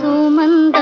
సుమంద